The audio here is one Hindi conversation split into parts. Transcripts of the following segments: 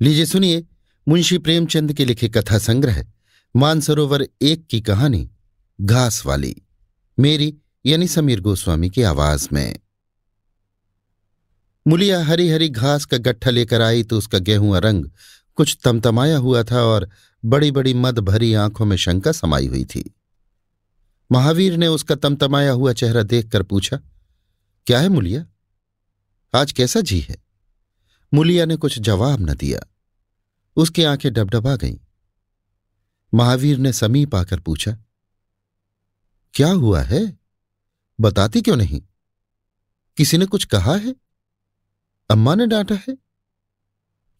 लीजिए सुनिए मुंशी प्रेमचंद के लिखे कथा संग्रह, मानसरोवर एक की कहानी, घास वाली, मेरी यानी समीर गोस्वामी की आवाज़ में। मुलिया हरी हरी घास का गट्ठा लेकर आई तो उसका गेहूँ रंग कुछ तमतमाया हुआ था और बड़ी बड़ी मद भरी आँखों में शंका समाई हुई थी। महावीर ने उसका तमतमाया हुआ चेहरा देखकर पूछा, क्या है मुलिया? आज कैसा जी है? मुलिया ने कुछ जवाब न दिया। उसकी आँखें डबडबा गईं। महावीर ने समीप आकर पूछा, क्या हुआ है? बताती क्यों नहीं? किसी ने कुछ कहा है? अम्मा ने डांटा है?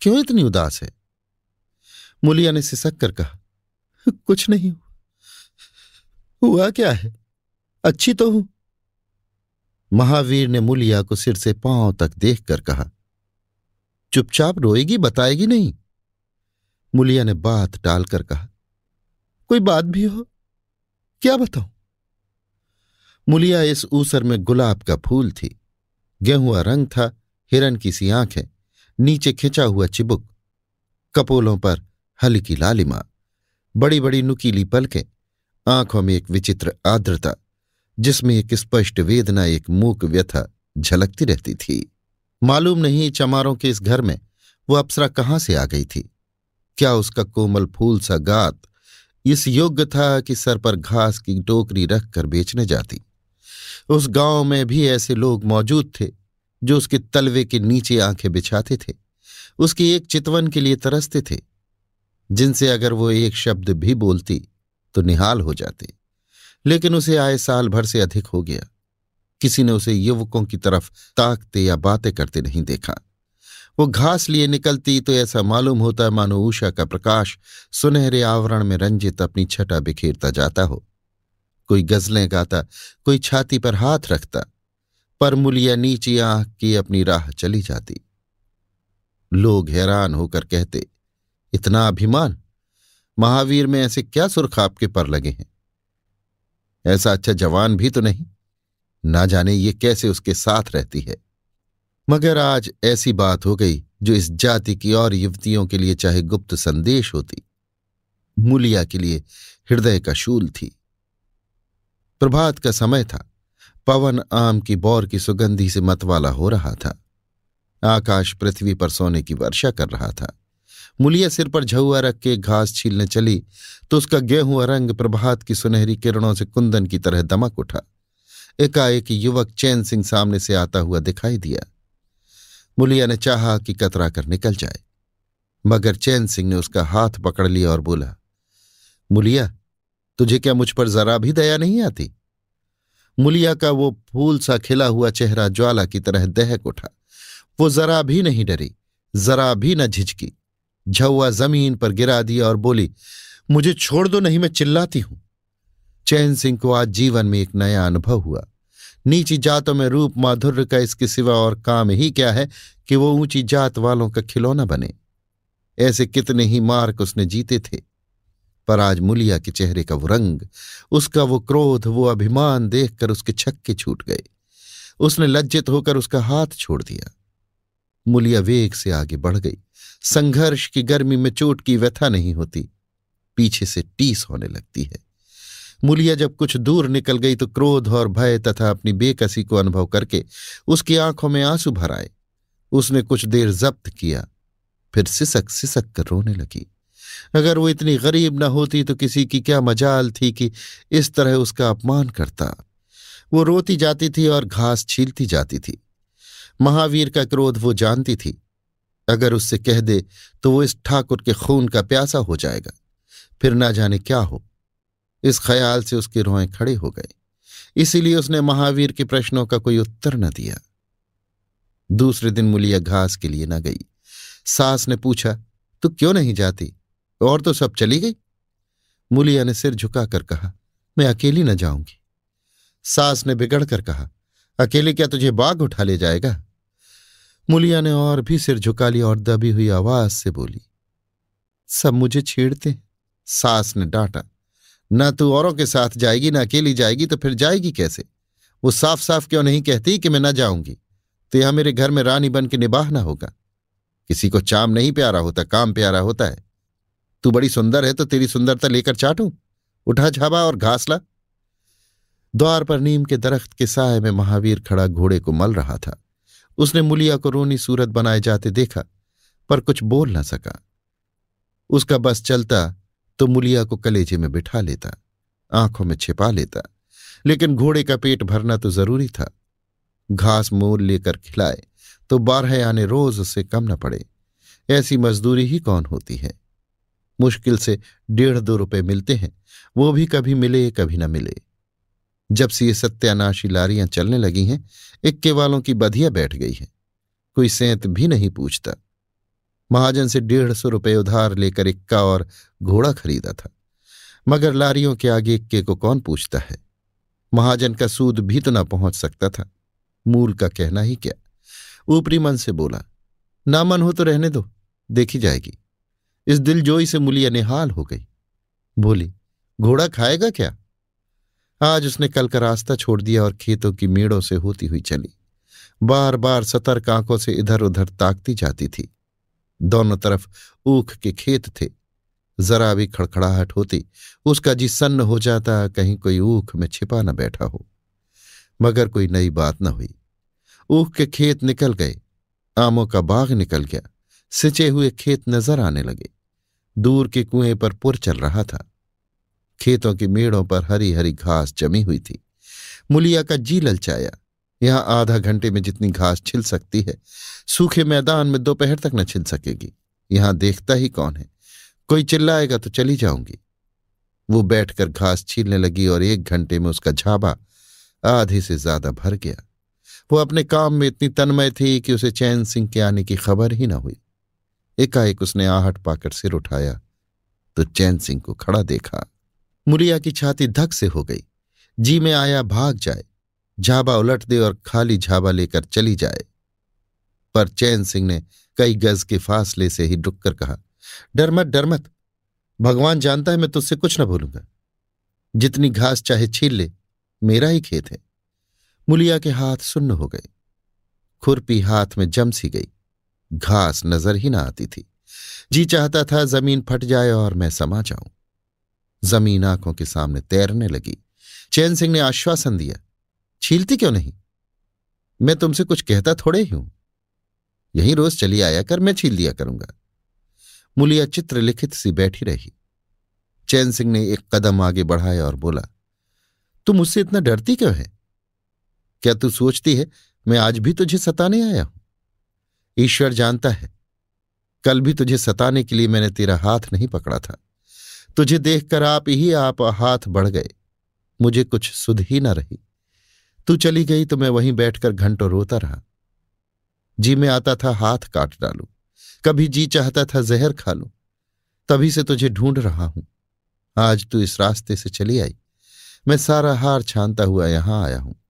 क्यों इतनी उदास है? मुलिया ने सिसक कर कहा, कुछ नहीं हुआ। क्या है? अच्छी तो हूँ। महावीर ने मुलिया को सिर से पाँव तक देखकर कहा, चुपचाप रोएगी, बताएगी नहीं? मुलिया ने बात टालकर कहा, कोई बात भी हो? क्या बताऊँ? मुलिया इस ऊसर में गुलाब का फूल थी। गेहुआ रंग था, हिरन की सी आँखें, नीचे खिंचा हुआ चिबुक, कपोलों पर हल्की लालिमा बड़ी बड़ी नुकीली पलकें, आँखों में एक विचित्र आर्द्रता, जिसमें एक स्पष्ट वेदना, एक मूक व्यथा झलकती रहती थी। मालूम नहीं चमारों के इस घर में वो अप्सरा कहाँ से आ गई थी। क्या उसका कोमल फूल सा गात? इस योग्य था कि सर पर घास की टोकरी रखकर बेचने जाती। उस गाँव में भी ऐसे लोग मौजूद थे, जो उसके तलवे के नीचे आँखें बिछाते थे। उसकी एक चितवन के लिए तरसते थे। जिनसे अगर वो एक शब्द भी बोलती तो निहाल हो जाते। लेकिन उसे आए साल भर से अधिक हो गया। किसी ने उसे युवकों की तरफ़ ताकते या बातें करते नहीं देखा। वो घास लिए निकलती तो ऐसा मालूम होता मानो ऊषा का प्रकाश सुनहरे आवरण में रंजित अपनी छटा बिखेरता जाता हो। कोई गजलें गाता, कोई छाती पर हाथ रखता, पर मुलिया नीची आँख की अपनी राह चली जाती। लोग हैरान होकर कहते, इतना अभिमान? महावीर में ऐसे क्या सुरख आपके पर लगे हैं? ऐसा अच्छा जवान भी तो नहीं। ना जाने ये कैसे उसके साथ रहती है। मगर आज ऐसी बात हो गई जो इस जाति की और युवतियों के लिए चाहे गुप्त संदेश होती। मूलिया के लिए हृदय का शूल थी। प्रभात का समय था। पवन आम की बौर की सुगंधी से मतवाला हो रहा था। आकाश पृथ्वी पर सोने की वर्षा कर रहा था। मुलिया सिर पर झुआ रख के घास छीलने चली तो उसका गेहूँ रंग प्रभात की सुनहरी किरणों से कुंदन की तरह दमक उठा। एकाएक युवक चैन सिंह सामने से आता हुआ दिखाई दिया। मुलिया ने चाहा कि कतरा कर निकल जाए, मगर चैन सिंह ने उसका हाथ पकड़ लिया और बोला, मुलिया, तुझे क्या मुझ पर जरा भी दया नहीं आती? मुलिया का वो फूल सा खिला हुआ चेहरा ज्वाला की तरह दहक उठा। वो जरा भी नहीं डरी, जरा भी न झिझकी। झुआ ज़मीन पर गिरा दिया और बोली, मुझे छोड़ दो, नहीं मैं चिल्लाती हूँ। चैन सिंह को आज जीवन में एक नया अनुभव हुआ। नीची जातों में रूप माधुर्य का इसके सिवा और काम ही क्या है कि वो ऊँची जात वालों का खिलौना बने? ऐसे कितने ही मार्क उसने जीते थे। पर आज मुलिया के चेहरे का वो रंग, उसका वो क्रोध, वो अभिमान देखकर उसके छक्के छूट गए। उसने लज्जित होकर उसका हाथ छोड़ दिया। मुलिया वेग से आगे बढ़ गई। संघर्ष की गर्मी में चोट की व्यथा नहीं होती। पीछे से टीस होने लगती है। मुलिया जब कुछ दूर निकल गई तो क्रोध और भय तथा अपनी बेकसी को अनुभव करके उसकी आँखों में आँसू भर आए। उसने कुछ देर जब्त किया, फिर सिसक सिसक कर रोने लगी। अगर वो इतनी गरीब न होती तो किसी की क्या मजाल थी कि इस तरह उसका अपमान करता। वो रोती जाती थी और घास छीलती जाती थी। महावीर का क्रोध वो जानती थी। अगर उससे कह दे तो वो इस ठाकुर के खून का प्यासा हो जाएगा। फिर ना जाने क्या हो। इस ख्याल से उसके रोए खड़े हो गए इसीलिए उसने महावीर के प्रश्नों का कोई उत्तर न दिया। दूसरे दिन मुलिया घास के लिए न गई। सास ने पूछा, तू क्यों नहीं जाती? और तो सब चली गई? मुलिया ने सिर झुकाकर कहा, मैं अकेली न जाऊँगी। सास ने बिगड़ कर कहा, अकेले क्या तुझे बाघ उठा ले जाएगा? मुलिया ने और भी सिर झुका लिया और दबी हुई आवाज़ से बोली, सब मुझे छेड़ते सास ने डांटा न तू औरों के साथ जाएगी, ना अकेली जाएगी तो फिर जाएगी कैसे? वो साफ़ साफ़ क्यों नहीं कहती कि मैं ना जाऊँगी? तो यहाँ मेरे घर में रानी बन के निबाहना होगा। किसी को चाम नहीं प्यारा होता, काम प्यारा होता है। तू बड़ी सुंदर है तो तेरी सुंदरता लेकर चाटू? उठा झाबा और घास ला। द्वार पर नीम के दरख्त के साय में महावीर खड़ा घोड़े को मल रहा था। उसने मुलिया को रोनी सूरत बनाए जाते देखा, पर कुछ बोल ना सका। उसका बस चलता तो मुलिया को कलेजे में बिठा लेता, आँखों में छिपा लेता, लेकिन घोड़े का पेट भरना तो ज़रूरी था। घास मोल लेकर खिलाए तो बारह आने रोज से कम न पड़े। ऐसी मजदूरी ही कौन होती है? मुश्किल से डेढ़ दो रुपए मिलते हैं, वो भी कभी मिले, कभी न मिले। जब से ये सत्यानाशी लारियाँ चलने लगी हैं, इक्के वालों की बधिया बैठ गई है। कोई सेंत भी नहीं पूछता। महाजन से डेढ़ सौ रुपये उधार लेकर इक्का और घोड़ा खरीदा था। मगर लारियों के आगे इक्के को कौन पूछता है? महाजन का सूद भी तो ना पहुँच सकता था। मूल का कहना ही क्या? ऊपरी मन से बोला, ना मन हो तो रहने दो, देखी जाएगी। इस दिल जोई से मुलिया निहाल हो गई। बोली, घोड़ा खाएगा क्या? आज उसने कल का रास्ता छोड़ दिया और खेतों की मेड़ों से होती हुई चली। बार बार सतर्क आँखों से इधर उधर ताकती जाती थी। दोनों तरफ़ ऊख के खेत थे। जरा भी खड़खड़ाहट होती, उसका जी सन्न हो जाता, कहीं कोई ऊख में छिपा न बैठा हो। मगर कोई नई बात न हुई। ऊख के खेत निकल गए। आमों का बाग निकल गया। सिंचे हुए खेत नज़र आने लगे। दूर के कुएँ पर पुर चल रहा था। खेतों की मेड़ों पर हरी हरी घास जमी हुई थी। मुलिया का जी ललचाया। यहाँ आधा घंटे में जितनी घास छिल सकती है, सूखे मैदान में दोपहर तक न छिल सकेगी। यहाँ देखता ही कौन है? कोई चिल्लाएगा तो चली जाऊँगी। वो बैठकर घास छीलने लगी और एक घंटे में उसका झाबा आधे से ज़्यादा भर गया। वो अपने काम में इतनी तन्मय थी कि उसे चैन सिंह के आने की खबर ही ना हुई। एकाएक उसने आहट पाकर सिर उठाया तो चैन सिंह को खड़ा देखा। मुरिया की छाती धक से हो गई। जी में आया भाग जाए। झाबा उलट दे और खाली झाबा लेकर चली जाए। पर चैन सिंह ने कई गज के फासले से ही डुककर कहा डर मत डर मत भगवान जानता है मैं तुझसे कुछ न भूलूँगा जितनी घास चाहे छील ले, मेरा ही खेत है। मुलिया के हाथ सुन्न हो गए। खुरपी हाथ में जम सी गई। घास नज़र ही ना आती थी। जी चाहता था ज़मीन फट जाए और मैं समा जाऊँ। ज़मीन आँखों के सामने तैरने लगी। चैन सिंह ने आश्वासन दिया छीलती क्यों नहीं? मैं तुमसे कुछ कहता थोड़े ही हूँ। यही रोज चली आया कर, मैं छील दिया करूँगा। मुलिया चित्र लिखित सी बैठी रही। चैन सिंह ने एक कदम आगे बढ़ाया और बोला, तुम मुझसे इतना डरती क्यों है? क्या तू सोचती है, मैं आज भी तुझे सताने आया हूँ? ईश्वर जानता है, कल भी तुझे सताने के लिए मैंने तेरा हाथ नहीं पकड़ा था। तुझे देखकर आप ही आप हाथ बढ़ गए, मुझे कुछ सुध ही न रही। तू चली गई तो मैं वहीं बैठकर घंटों रोता रहा। जी में आता था हाथ काट डालू। कभी जी चाहता था जहर खा लूँ। तभी से तुझे ढूंढ रहा हूँ। आज तू इस रास्ते से चली आई। मैं सारा हार छानता हुआ यहाँ आया हूँ।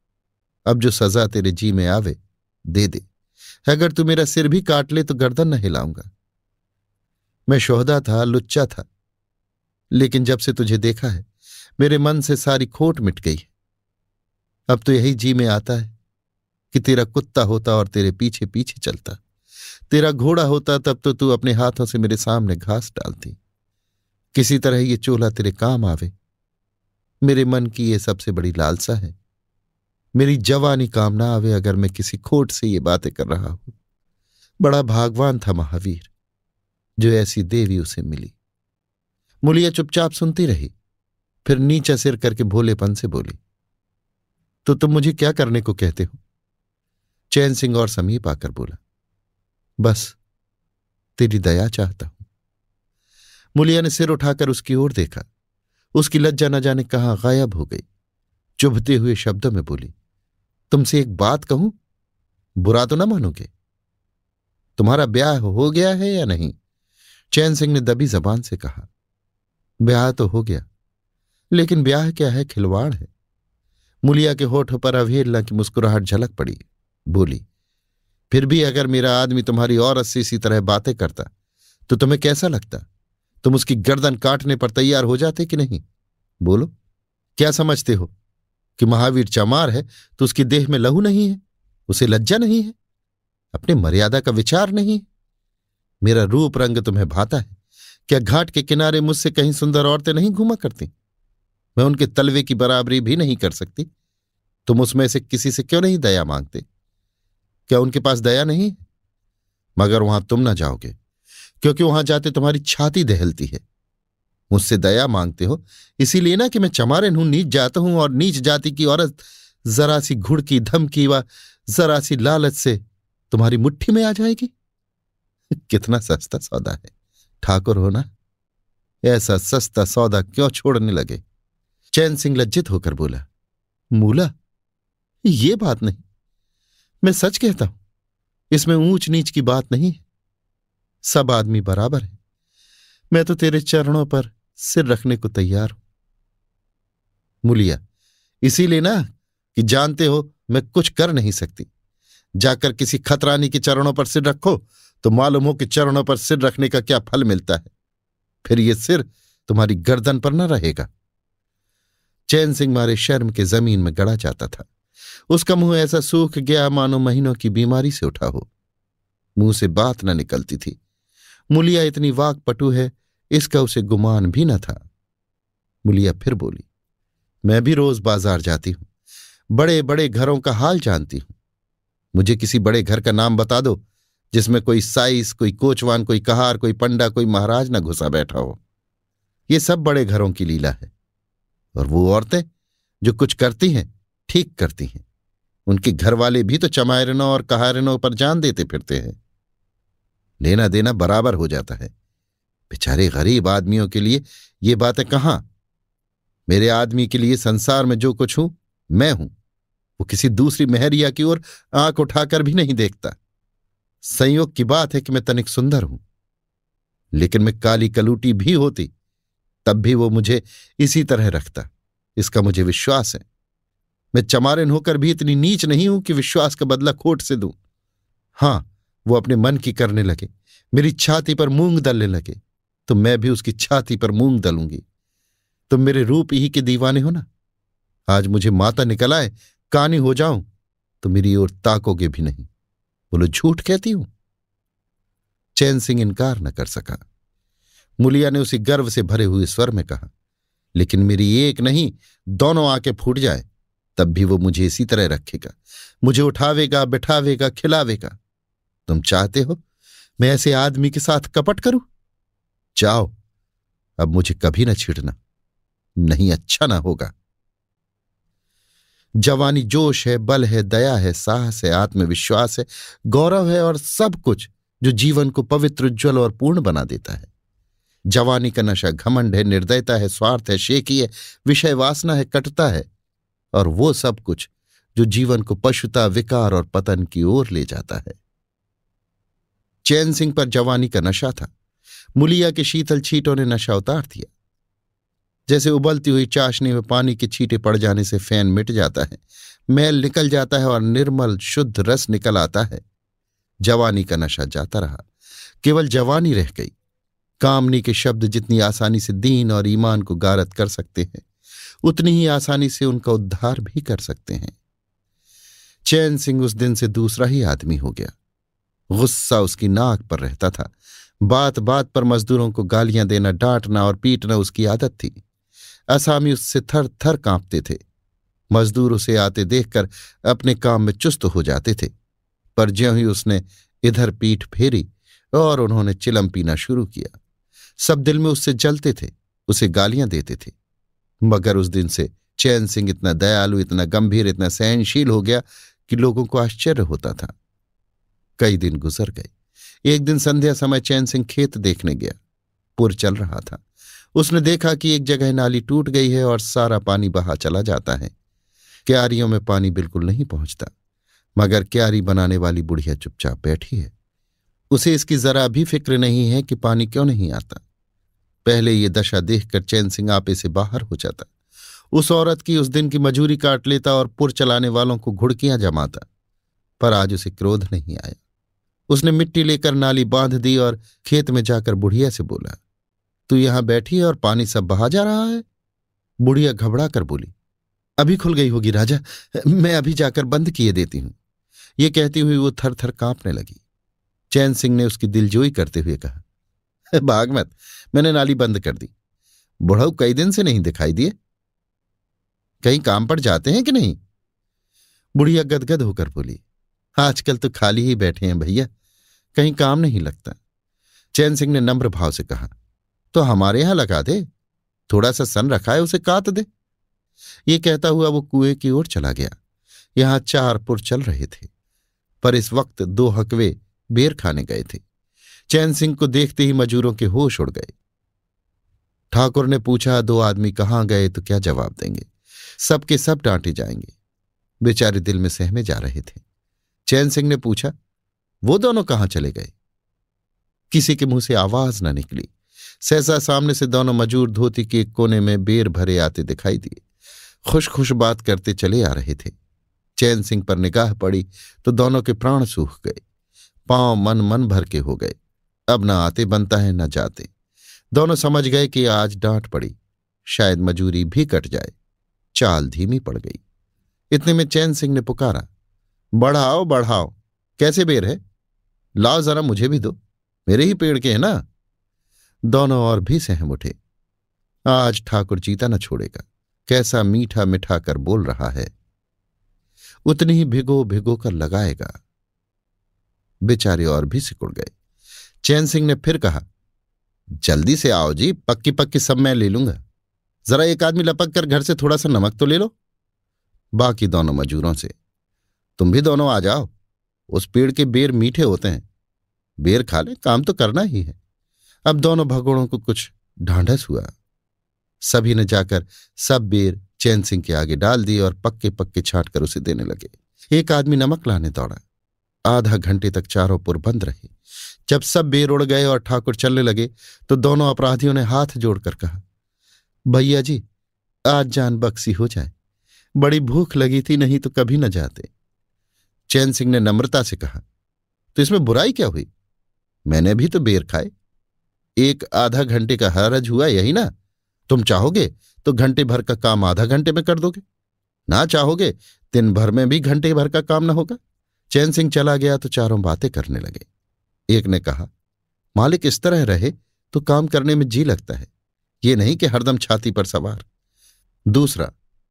अब जो सजा तेरे जी में आवे, दे दे। अगर तू मेरा सिर भी काट ले तो गर्दन न हिलाऊँगा। मैं शोहदा था, लुच्चा था। लेकिन जब से तुझे देखा है, मेरे मन से सारी खोट मिट गई है। अब तो यही जी में आता है कि तेरा कुत्ता होता और तेरे पीछे पीछे चलता। तेरा घोड़ा होता तब तो तू अपने हाथों से मेरे सामने घास डालती। किसी तरह ये चोला तेरे काम आवे। मेरे मन की ये सबसे बड़ी लालसा है। मेरी जवानी काम ना आवे अगर मैं किसी खोट से ये बातें कर रहा हूँ। बड़ा भागवान था महावीर, जो ऐसी देवी उसे मिली। मुलिया चुपचाप सुनती रही, फिर नीचा सिर करके भोलेपन से बोली तो तुम मुझे क्या करने को कहते हो? चैन सिंह और समीप आकर बोला, बस, तेरी दया चाहता हूँ। मुलिया ने सिर उठाकर उसकी ओर देखा। उसकी लज्जा न जाने कहाँ गायब हो गई। चुभते हुए शब्दों में बोली, तुमसे एक बात कहूँ? बुरा तो ना मानोगे? तुम्हारा ब्याह हो गया है या नहीं? चैन सिंह ने दबी जबान से कहा, ब्याह तो हो गया, लेकिन ब्याह क्या है? खिलवाड़ है। मुलिया के होठों पर अवहेलना की मुस्कुराहट झलक पड़ी। बोली, फिर भी अगर मेरा आदमी तुम्हारी और अस्सी सी तरह बातें करता तो तुम्हें कैसा लगता? तुम उसकी गर्दन काटने पर तैयार हो जाते कि नहीं? बोलो, क्या समझते हो कि महावीर चमार है तो उसकी देह में लहू नहीं है, उसे लज्जा नहीं है, अपने मर्यादा का विचार नहीं है? मेरा रूप रंग तुम्हें भाता है। क्या घाट के किनारे मुझसे कहीं सुंदर औरतें नहीं घूमा करती? मैं उनके तलवे की बराबरी भी नहीं कर सकती। तुम उसमें से किसी से क्यों नहीं दया मांगते? क्या उनके पास दया नहीं? मगर वहाँ तुम ना जाओगे, क्योंकि वहाँ जाते तुम्हारी छाती दहलती है। मुझसे दया मांगते हो, इसीलिए ना कि मैं चमारन हूँ नीच जाता हूँ और नीच जाति की औरत जरा सी घुड़की धमकी व जरा सी लालच से तुम्हारी मुट्ठी में आ जाएगी? कितना सस्ता सौदा है। ठाकुर हो ना, ऐसा सस्ता सौदा क्यों छोड़ने लगे? चैन सिंह लज्जित होकर बोला, मूला, ये बात नहीं। मैं सच कहता हूँ, इसमें ऊंच नीच की बात नहीं है। सब आदमी बराबर है। मैं तो तेरे चरणों पर सिर रखने को तैयार हूँ। मुलिया, इसीलिए ना कि जानते हो मैं कुछ कर नहीं सकती। जाकर किसी खतरानी के चरणों पर सिर रखो तो मालूम हो कि चरणों पर सिर रखने का क्या फल मिलता है। फिर ये सिर तुम्हारी गर्दन पर न रहेगा। चैन सिंह मारे शर्म के ज़मीन में गड़ा जाता था। उसका मुँह ऐसा सूख गया मानो महीनों की बीमारी से उठा हो। मुँह से बात न निकलती थी। मुलिया इतनी वाक पटु है, इसका उसे गुमान भी न था। मुलिया फिर बोली, मैं भी रोज बाज़ार जाती हूँ। बड़े बड़े घरों का हाल जानती हूँ। मुझे किसी बड़े घर का नाम बता दो, जिसमें कोई साइस, कोई कोचवान, कोई कहार, कोई पंडा, कोई महाराज ना घुसा बैठा हो। ये सब बड़े घरों की लीला है। और वो औरतें जो कुछ करती हैं, ठीक करती हैं। उनके घर वाले भी तो चमायरनों और कहारनों पर जान देते फिरते हैं। लेना देना बराबर हो जाता है। बेचारे गरीब आदमियों के लिए ये बातें कहाँ? मेरे आदमी के लिए संसार में जो कुछ हूँ, मैं हूँ। वो किसी दूसरी मेहरिया की ओर आँख उठाकर भी नहीं देखता। संयोग की बात है कि मैं तनिक सुंदर हूँ। लेकिन मैं काली कलूटी भी होती तब भी वो मुझे इसी तरह रखता, इसका मुझे विश्वास है। मैं चमारिन होकर भी इतनी नीच नहीं हूँ कि विश्वास का बदला खोट से दूँ। हाँ, वो अपने मन की करने लगे, मेरी छाती पर मूंग दलने लगे तो मैं भी उसकी छाती पर मूंग दलूँगी। तुम मेरे रूप ही के दीवाने हो ना? आज मुझे माता निकल आए, कानी हो जाऊँ तो मेरी ओर ताकोगे भी नहीं। बोलो, झूठ कहती हूँ? चैन सिंह इनकार न कर सका। मुलिया ने उसी गर्व से भरे हुए स्वर में कहा, लेकिन मेरी एक नहीं, दोनों आके फूट जाए, तब भी वो मुझे इसी तरह रखेगा। मुझे उठावेगा, बिठावेगा, खिलावेगा। तुम चाहते हो मैं ऐसे आदमी के साथ कपट करूँ? जाओ, अब मुझे कभी ना छिड़ना, नहीं अच्छा ना होगा। जवानी जोश है, बल है, दया है, साहस है, आत्मविश्वास है, गौरव है और सब कुछ जो जीवन को पवित्र उज्ज्वल और पूर्ण बना देता है। जवानी का नशा घमंड है, निर्दयता है, स्वार्थ है, शेकी है, विषय वासना है, कटता है। और वो सब कुछ जो जीवन को पशुता, विकार और पतन की ओर ले जाता है। चैन सिंह पर जवानी का नशा था। मुलिया के शीतल छीटों ने नशा उतार दिया। जैसे उबलती हुई चाशनी में पानी के छींटे पड़ जाने से फ़ैन मिट जाता है, मैल निकल जाता है और निर्मल, शुद्ध रस निकल आता है। जवानी का नशा जाता रहा। केवल जवानी रह गई। कामनी के शब्द जितनी आसानी से दीन और ईमान को गारत कर सकते हैं, उतनी ही आसानी से उनका उद्धार भी कर सकते हैं। चैन सिंह उस दिन से दूसरा ही आदमी हो गया। गुस्सा उसकी नाक पर रहता था। बात बात पर मजदूरों को गालियाँ देना, डांटना और पीटना उसकी आदत थी। असामी उससे थर थर कांपते थे। मजदूर उसे आते देखकर अपने काम में चुस्त हो जाते थे। पर ज्यों ही उसने इधर पीठ फेरी और उन्होंने चिलम पीना शुरू किया। सब दिल में उससे जलते थे, उसे गालियाँ देते थे। मगर उस दिन से चैन सिंह इतना दयालु, इतना गंभीर, इतना सहनशील हो गया कि लोगों को आश्चर्य होता था। कई दिन गुजर गए। एक दिन संध्या समय चैन सिंह खेत देखने गया। पुर चल रहा था। उसने देखा कि एक जगह नाली टूट गई है और सारा पानी बहा चला जाता है। क्यारियों में पानी बिल्कुल नहीं पहुँचता। मगर क्यारी बनाने वाली बुढ़िया चुपचाप बैठी है। उसे इसकी जरा भी फ़िक्र नहीं है कि पानी क्यों नहीं आता। पहले ये दशा देखकर चैन सिंह आपे से बाहर हो जाता। उस औरत की उस दिन की मजूरी काट लेता और पुर चलाने वालों को घुड़कियाँ जमाता, पर आज उसे क्रोध नहीं आया। उसने मिट्टी लेकर नाली बाँध दी और खेत में जाकर बुढ़िया से बोला, तू यहाँ बैठी और पानी सब बहा जा रहा है? बुढ़िया घबरा कर बोली, अभी खुल गई होगी राजा, मैं अभी जाकर बंद किए देती हूँ। ये कहती हुई वो थर थर कांपने लगी। चैन सिंह ने उसकी दिलजोई करते हुए कहा भाग मत मैंने नाली बंद कर दी। बुढ़ऊ कई दिन से नहीं दिखाई दिए। कहीं काम पर जाते हैं कि नहीं? बुढ़िया गदगद होकर बोली, आजकल तो खाली ही बैठे हैं भैया, कहीं काम नहीं लगता। चैन सिंह ने नम्र भाव से कहा तो हमारे यहाँ लगा दे, थोड़ा सा सन रखा है उसे काट दे। ये कहता हुआ वो कुएँ की ओर चला गया। यहाँ चार पुर चल रहे थे, पर इस वक्त दो हकवे बेर खाने गए थे। चैन सिंह को देखते ही मजूरों के होश उड़ गए। ठाकुर ने पूछा, दो आदमी कहाँ गए तो क्या जवाब देंगे? सबके सब डांटे जाएँगे। बेचारे दिल में सहमे जा रहे थे। चैन सिंह ने पूछा, वो दोनों कहाँ चले गए? किसी के मुँह से आवाज़ न निकली। सहसा सामने से दोनों मजूर धोती के कोने में बेर भरे आते दिखाई दिए। खुश खुश बात करते चले आ रहे थे। चैन सिंह पर निगाह पड़ी तो दोनों के प्राण सूख गए। पाँव मन मन भर के हो गए। अब न आते, बनता है न जाते। दोनों समझ गए कि आज डांट पड़ी। शायद मजूरी भी कट जाए। चाल धीमी पड़ गई। इतने में चैन सिंह ने पुकारा, बढ़ाओ बढ़ाओ। कैसे बेर है? लाओ जरा मुझे भी दो। मेरे ही पेड़ के हैं ना? दोनों और भी सहम उठे। आज ठाकुर चीता न छोड़ेगा। कैसा मीठा मिठा कर बोल रहा है। उतनी ही भिगो भिगो कर लगाएगा। बेचारे और भी सिकुड़ गए। चैन सिंह ने फिर कहा, जल्दी से आओ जी, पक्की पक्की सब मैं ले लूँगा। जरा एक आदमी लपक कर घर से थोड़ा सा नमक तो ले लो। बाकी दोनों मजूरों से, तुम भी दोनों आ जाओ, उस पेड़ के बेर मीठे होते हैं। बेर खा ले, काम तो करना ही है। अब दोनों भगोड़ों को कुछ ढांढस हुआ। सभी ने जाकर सब बेर चैन सिंह के आगे डाल दिए और पक्के पक्के छाट कर उसे देने लगे। एक आदमी नमक लाने दौड़ा। आधा घंटे तक चारों पुर बंद रहे। जब सब बेर उड़ गए और ठाकुर चलने लगे तो दोनों अपराधियों ने हाथ जोड़कर कहा, भैया जी, आज जान बक्सी हो जाए। बड़ी भूख लगी थी, नहीं तो कभी न जाते। चैन सिंह ने नम्रता से कहा तो इसमें बुराई क्या हुई? मैंने भी तो बेर खाए। एक आधा घंटे का हरज हुआ, यही ना? तुम चाहोगे तो घंटे भर का काम आधा घंटे में कर दोगे? ना चाहोगे, दिन भर में भी घंटे भर का काम ना होगा? चैन सिंह चला गया तो चारों बातें करने लगे। एक ने कहा, मालिक इस तरह रहे तो काम करने में जी लगता है। ये नहीं कि हरदम छाती पर सवार। दूसरा,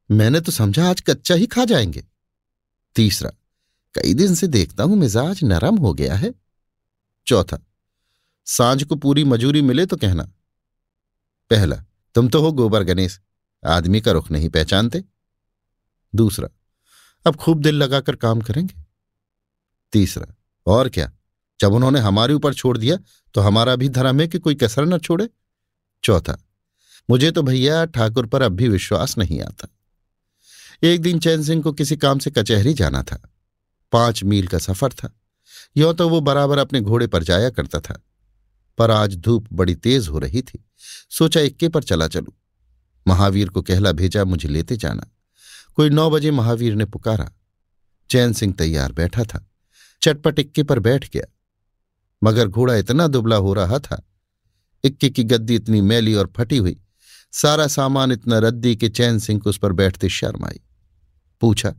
मैंने तो समझा आज कच्चा ही खा जाएँगे। तीसरा, कई दिन से देखता हूँ मिजाज नरम हो गया है। चौथा, साँझ को पूरी मजूरी मिले तो कहना, पहला, तुम तो हो गोबर गणेश, आदमी का रुख नहीं पहचानते। दूसरा, अब खूब दिल लगाकर काम करेंगे। तीसरा, और क्या जब उन्होंने हमारे ऊपर छोड़ दिया तो हमारा भी धर्म है कि कोई कसर न छोड़े। चौथा, मुझे तो भैया ठाकुर पर अब भी विश्वास नहीं आता। एक दिन चैन सिंह को किसी काम से कचहरी जाना था। पाँच मील का सफ़र था। यो तो वो बराबर अपने घोड़े पर जाया करता था। पर आज धूप बड़ी तेज हो रही थी। सोचा इक्के पर चला चलू। महावीर को कहला भेजा, मुझे लेते जाना। कोई नौ बजे महावीर ने पुकारा। चैन सिंह तैयार बैठा था। चटपट इक्के पर बैठ गया। मगर घोड़ा इतना दुबला हो रहा था। इक्के की गद्दी इतनी मैली और फटी हुई। सारा सामान इतना रद्दी कि चैन सिंह को उस पर बैठते शर्म आई। पूछा,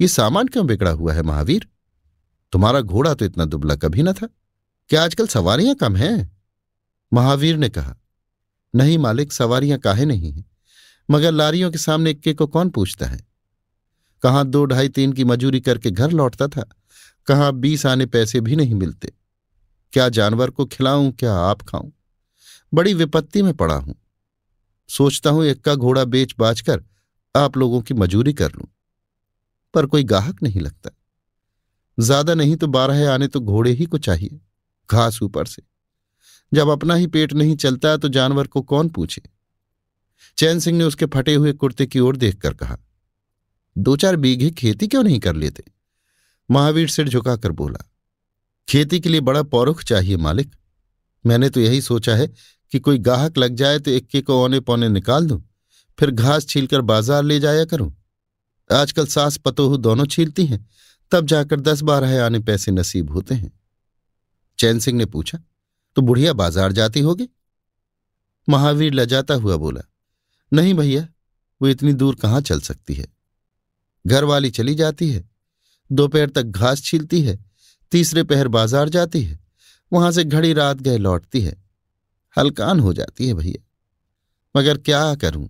ये सामान क्यों बिगड़ा हुआ है महावीर? तुम्हारा घोड़ा तो इतना दुबला कभी ना था। क्या आजकल सवारियाँ कम हैं? महावीर ने कहा, नहीं मालिक, सवारियाँ काहे नहीं हैं। मगर लारियों के सामने इक्के को कौन पूछता है? कहाँ दो ढाई तीन की मजूरी करके घर लौटता था? कहाँ बीस आने पैसे भी नहीं मिलते? क्या जानवर को खिलाऊं, क्या आप खाऊं? बड़ी विपत्ति में पड़ा हूँ। सोचता हूँ इक्का घोड़ा बेच बाच कर आप लोगों की मजूरी कर लूँ। पर कोई गाहक नहीं लगता। ज़्यादा नहीं तो बारह आने तो घोड़े ही को चाहिए, घास ऊपर से। जब अपना ही पेट नहीं चलता तो जानवर को कौन पूछे? चैन सिंह ने उसके फटे हुए कुर्ते की ओर देखकर कहा, दो चार बीघे खेती क्यों नहीं कर लेते? महावीर सिर झुकाकर बोला खेती के लिए बड़ा पौरुख चाहिए, मालिक। मैंने तो यही सोचा है कि कोई गाहक लग जाए तो इक्के को औने पौने निकाल दूँ, फिर घास छीलकर बाज़ार ले जाया करूँ। आजकल सास पतोह दोनों छीलती हैं, तब जाकर दस बारह आने पैसे नसीब होते हैं। चैन सिंह ने पूछा तो बुढ़िया बाज़ार जाती होगी? महावीर लजाता हुआ बोला, नहीं भैया, वो इतनी दूर कहाँ चल सकती है? घर वाली चली जाती है, दोपहर तक घास छीलती है तीसरे पहर बाज़ार जाती है। वहाँ से घड़ी रात गए लौटती है। हलकान हो जाती है भैया। मगर क्या करूँ?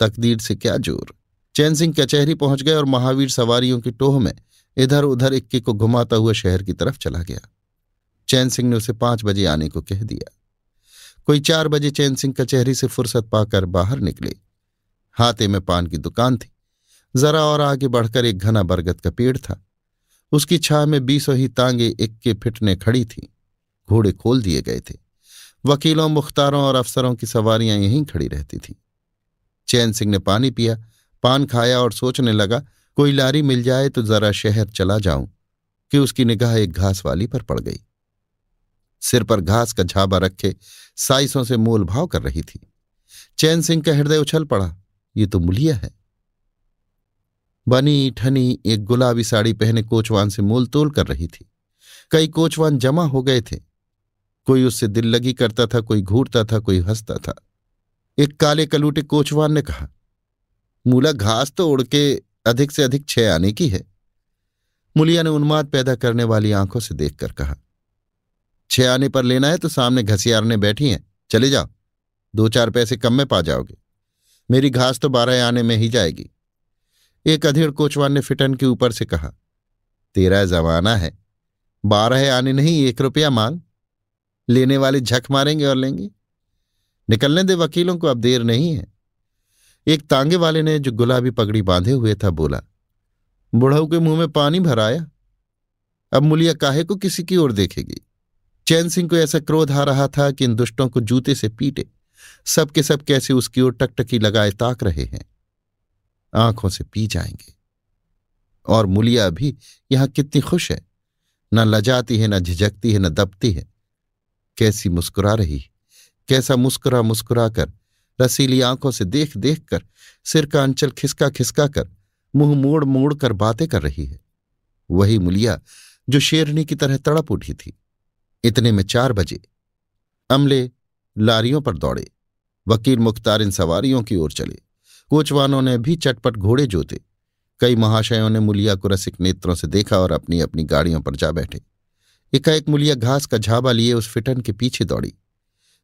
तकदीर से क्या ज़ोर? चैन सिंह कचहरी पहुँच गए और महावीर सवारियों की टोह में इधर उधर इक्के को घुमाता हुआ शहर की तरफ़ चला गया। चैन सिंह ने उसे पाँच बजे आने को कह दिया। कोई चार बजे चैन सिंह कचहरी से फुर्सत पाकर बाहर निकले। हाथे में पान की दुकान थी। जरा और आगे बढ़कर एक घना बरगद का पेड़ था। उसकी छा में बीसों ही तांगे इक्के फिटने खड़ी थी। घोड़े खोल दिए गए थे। वकीलों, मुख्तारों और अफसरों की सवारियाँ यहीं खड़ी रहती थीं। चैन सिंह ने पानी पिया, पान खाया और सोचने लगा, कोई लारी मिल जाए तो जरा शहर चला जाऊँ, कि उसकी निगाह एक घास वाली पर पड़ गई। सिर पर घास का झाबा रखे साइसों से मोल भाव कर रही थी। चैन सिंह का हृदय उछल पड़ा, ये तो मुलिया है। बनी, ठनी, एक गुलाबी साड़ी पहने कोचवान से मोल तोल कर रही थी। कई कोचवान जमा हो गए थे। कोई उससे दिल लगी करता था, कोई घूरता था, कोई हंसता था। एक काले कलूटे कोचवान ने कहा, मूला घास तो उड़ के अधिक से अधिक छह आने की है। मुलिया ने उन्माद पैदा करने वाली आँखों से देखकर कहा, छह आने पर लेना है तो सामने घसियारने बैठी हैं। चले जाओ। दो चार पैसे कम में पा जाओगे। मेरी घास तो बारह आने में ही जाएगी। एक अधेड़ कोचवान ने फिटन के ऊपर से कहा, तेरा जमाना है। बारह आने नहीं, एक रुपया मांग लेने वाले झक मारेंगे और लेंगे। निकलने दे वकीलों को, अब देर नहीं है। एक तांगे वाले ने, जो गुलाबी पगड़ी बांधे हुए था, बोला, बुढ़ऊ के मुँह में पानी भराया अब मुलिया काहे को किसी की ओर देखेगी? चैन सिंह को ऐसा क्रोध आ रहा था कि इन दुष्टों को जूते से पीटे। सबके सब कैसे उसकी ओर टकटकी लगाए ताक रहे हैं। आँखों से पी जाएँगे। और मुलिया भी यहाँ कितनी खुश है। न लजाती है, न झिझकती है, न दबती है। कैसी मुस्कुरा रही कैसा मुस्कुरा मुस्कुरा कर, रसीली आँखों से देख देख कर, सिर का अंचल खिसका खिसका कर, मुँह मोड़ मोड़ कर बातें कर रही है। वही मुलिया जो शेरनी की तरह तड़प उठी थी। इतने में चार बजे। अमले लारियों पर दौड़े। वकील मुख्तार इन सवारियों की ओर चले। कोचवानों ने भी चटपट घोड़े जोते। कई महाशयों ने मुलिया को रसिक नेत्रों से देखा और अपनी अपनी गाड़ियों पर जा बैठे। एकाएक मुलिया घास का झाबा लिए उस फिटन के पीछे दौड़ी।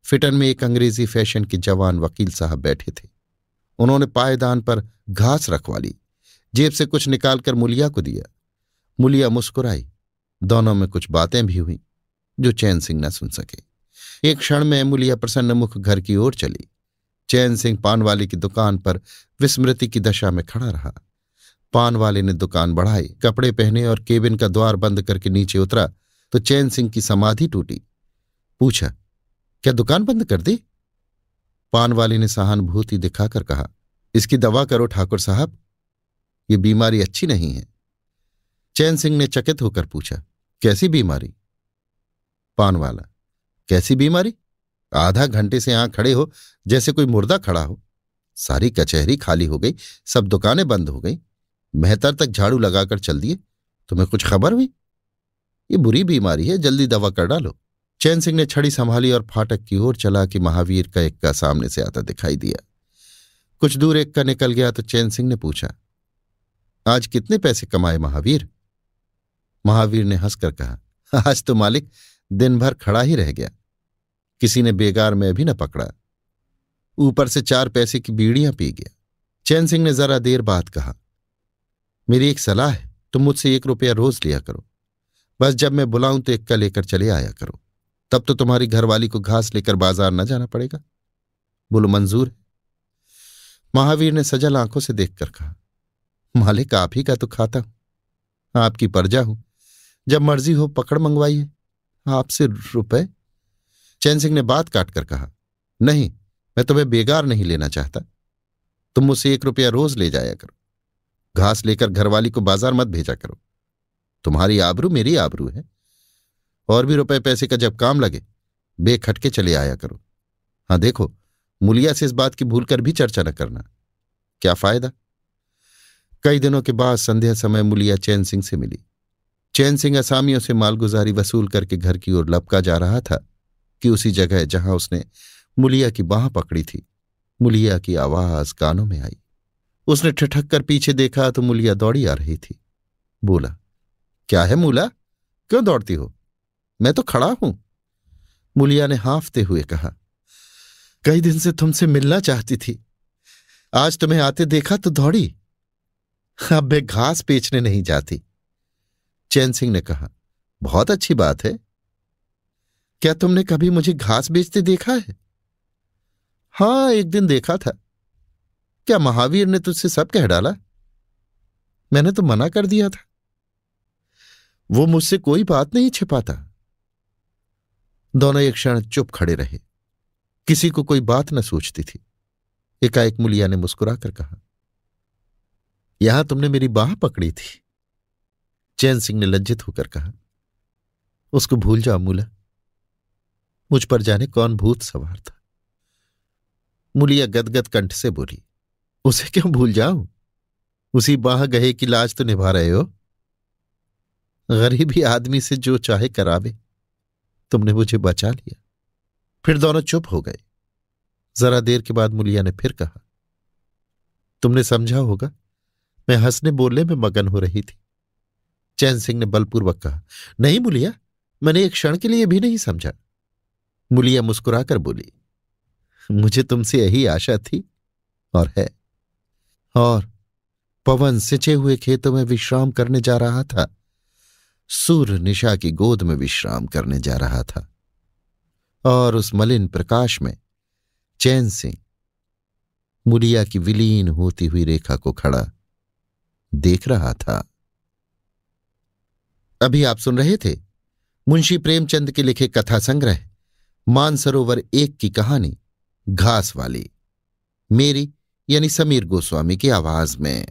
फिटन में एक अंग्रेज़ी फ़ैशन के जवान वकील साहब बैठे थे। उन्होंने पायदान पर घास रखवा ली। जेब से कुछ निकालकर मुलिया को दिया। मुलिया मुस्कुराई। दोनों में कुछ बातें भी हुई, जो चैन सिंह न सुन सके। एक क्षण में मुलिया प्रसन्न मुख घर की ओर चली। चैन सिंह पान वाले की दुकान पर विस्मृति की दशा में खड़ा रहा। पान वाले ने दुकान बढ़ाई, कपड़े पहने और केबिन का द्वार बंद करके नीचे उतरा तो चैन सिंह की समाधि टूटी। पूछा, क्या दुकान बंद कर दी? पान वाले ने सहानुभूति दिखाकर कहा, इसकी दवा करो ठाकुर साहब, ये बीमारी अच्छी नहीं है। चैन सिंह ने चकित होकर पूछा, कैसी बीमारी? पान वाला कैसी बीमारी? आधा घंटे से यहाँ खड़े हो, जैसे कोई मुर्दा खड़ा हो। सारी कचहरी खाली हो गई, सब दुकानें बंद हो गई। मेहतर तक झाड़ू लगाकर चल दिए। तुम्हें कुछ खबर हुई? ये बुरी बीमारी है, जल्दी दवा कर डालो। चैन सिंह ने छड़ी संभाली और फाटक की ओर चला कि महावीर का इक्का सामने से आता दिखाई दिया। कुछ दूर एक का निकल गया तो चैन सिंह ने पूछा, आज कितने पैसे कमाए महावीर? महावीर ने हंसकर कहा, आज तो मालिक दिन भर खड़ा ही रह गया। किसी ने बेगार में भी न पकड़ा। ऊपर से चार पैसे की बीड़ियाँ पी गया। चैन सिंह ने जरा देर बाद कहा, मेरी एक सलाह है, तुम मुझसे एक रुपया रोज लिया करो। बस जब मैं बुलाऊं तो इक्का लेकर चले आया करो। तब तो तुम्हारी घरवाली को घास लेकर बाज़ार न जाना पड़ेगा। बोलो, मंजूर है। महावीर ने सजल आँखों से देखकर कहा, मालिक, आप ही का तो खाता हूँ। आपकी परजा हूँ। जब मर्ज़ी हो, पकड़ मंगवाइए। आपसे रुपए चैन सिंह ने बात काटकर कहा, नहीं, मैं तुम्हें बेगार नहीं लेना चाहता। तुम मुझसे एक रुपया रोज ले जाया करो। घास लेकर घरवाली को बाज़ार मत भेजा करो। तुम्हारी आबरू मेरी आबरू है। और भी रुपए पैसे का जब काम लगे, बेखटके चले आया करो। हाँ देखो, मुलिया से इस बात की भूल कर भी चर्चा न करना। क्या फ़ायदा? कई दिनों के बाद संध्या समय मुलिया चैन सिंह से मिली। चैन सिंह असामियों से मालगुजारी वसूल करके घर की ओर लपका जा रहा था। कि उसी जगह जहाँ उसने मुलिया की बाह पकड़ी थी, मुलिया की आवाज़ कानों में आई। उसने ठिठक कर पीछे देखा तो मुलिया दौड़ी आ रही थी। बोला, क्या है मूला? क्यों दौड़ती हो? मैं तो खड़ा हूँ। मुलिया ने हाफते हुए कहा, कई दिन से तुमसे मिलना चाहती थी। आज तुम्हें आते देखा तो दौड़ी। अब मैं घास बेचने नहीं जाती। चैन सिंह ने कहा, बहुत अच्छी बात है। क्या तुमने कभी मुझे घास बेचते देखा है? हाँ, एक दिन देखा था। क्या महावीर ने तुझसे सब कह डाला? मैंने तो मना कर दिया था। वो मुझसे कोई बात नहीं छिपाता। दोनों एक क्षण चुप खड़े रहे। किसी को कोई बात न सोचती थी। एकाएक मुलिया ने मुस्कुराकर कहा, यहाँ तुमने मेरी बाह पकड़ी थी। चैन सिंह ने लज्जित होकर कहा, उसको भूल जाओ, मूला। मुझ पर जाने कौन भूत सवार था। मुलिया गदगद कंठ से बोली, उसे क्यों भूल जाऊँ? उसी बाह गहे की लाज तो निभा रहे हो। गरीबी आदमी से जो चाहे करावे। तुमने मुझे बचा लिया। फिर दोनों चुप हो गए। जरा देर के बाद मुलिया ने फिर कहा, तुमने समझा होगा, मैं हंसने बोलने में मगन हो रही थी। चैन सिंह ने बलपूर्वक कहा, नहीं मुलिया, मैंने एक क्षण के लिए भी नहीं समझा। मुलिया मुस्कुराकर बोली, मुझे तुमसे यही आशा थी और है। और पवन सिंचे हुए खेतों में विश्राम करने जा रहा था। सूर्य निशा की गोद में विश्राम करने जा रहा था। और उस मलिन प्रकाश में चैन सिंह मुलिया की विलीन होती हुई रेखा को खड़ा देख रहा था। अभी आप सुन रहे थे मुंशी प्रेमचंद के लिखे कथा संग्रह। मानसरोवर एक की कहानी घास वाली। मेरी यानी समीर गोस्वामी की आवाज़ में।